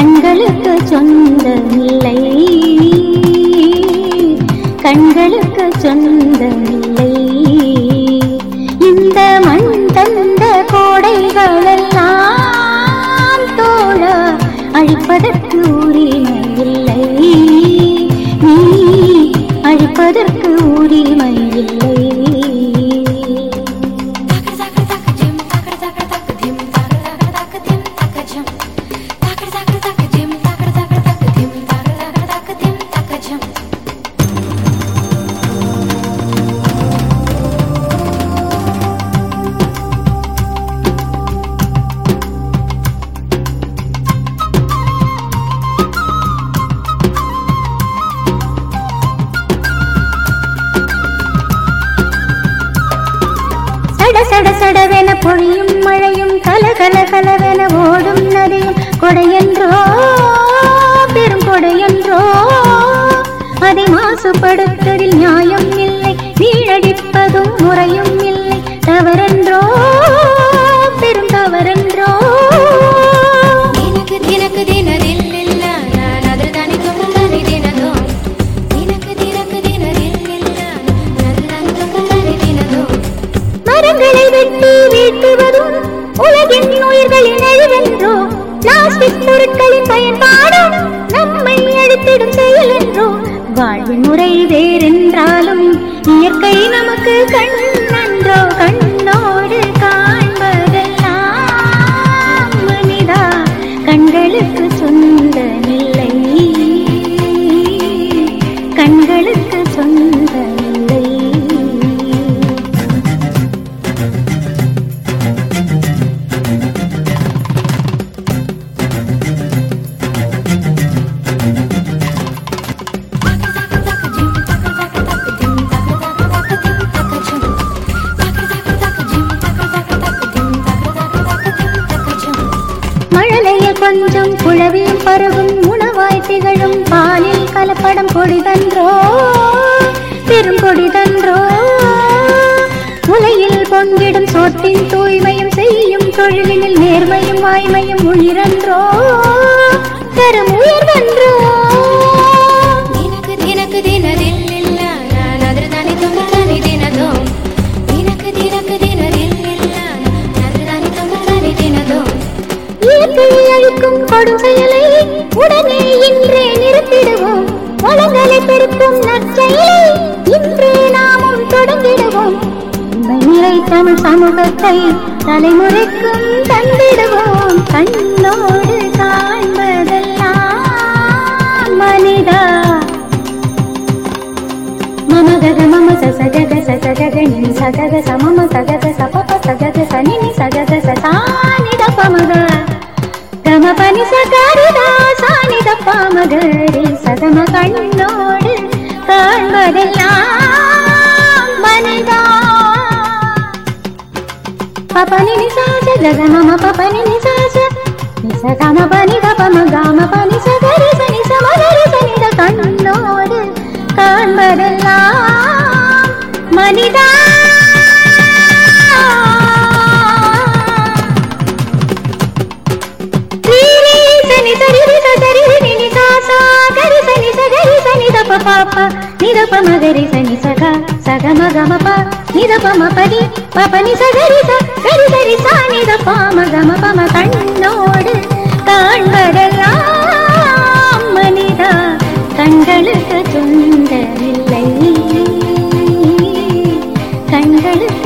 தங்களுக்கு சொந்தமில்லை. பொழியும் மழையும் கல கல கலவென ஓடும் நதியும் கொடையென்றோ பெரும் கொடையென்றோ அதை மாசுபடுத்ததில் நியாயம் இல்லை. வீழடிப்பதும் முறையும் இல்லை. தவறென்றோ பெரும் தவறென்றோ பிளாஸ்டிக் பொருட்களின் பயன்பாடும் நம்மை அழித்திடும் செயல் என்றோ. வாழ்வின் முறை வேறென்றாலும் இயற்கை நமக்கு கண் நன்றோ கண்ணோடு காண்பதெல்லாம் மனிதா கண்களுக்கு சொந்தமில்லை. கண்களுக்கு கொஞ்சம் குழவியும் உணவாய் திகழும் பாலில் கலப்படம் கொடிதன்றோ? பெரும் கொடிதன்றோ? உலையில் பொங்கிடும் சோற்றின் தூய்மையும் செய்யும் தொழிலினில் நேர்மையும் வாய்மையும் உயிரன்றோ? பெரும் உயர்வன்றோ சமூகத்தை தலைமுறைக்கும் தந்திடுவோம் கண்ணோடு காண்பதெல்லாம் மனிதா மம கக மம ச ச கக ச ச கக நி ச கக ச மம ச கக ச ப ப ச கக ச நி நி ச கக ச சா நி த ப ம க கம ப நி ச க ம க ம ப நி ச க ரி ச நி ச ம க ரி ச நி த கண்ணோடு காண்பதெல்லாம் மனிதா ரீ ரீ சனி சரி నిదప పాప నిదప మగరి సని సగ సగ మగ మప నిదప మపది పపని సగరి సరి సరి సా నిద మగ మపమ கண்ணோடு காண்பதெல்லாம் மனிதா கண்களுக்கு சொந்தமில்லை கண்களுக்கு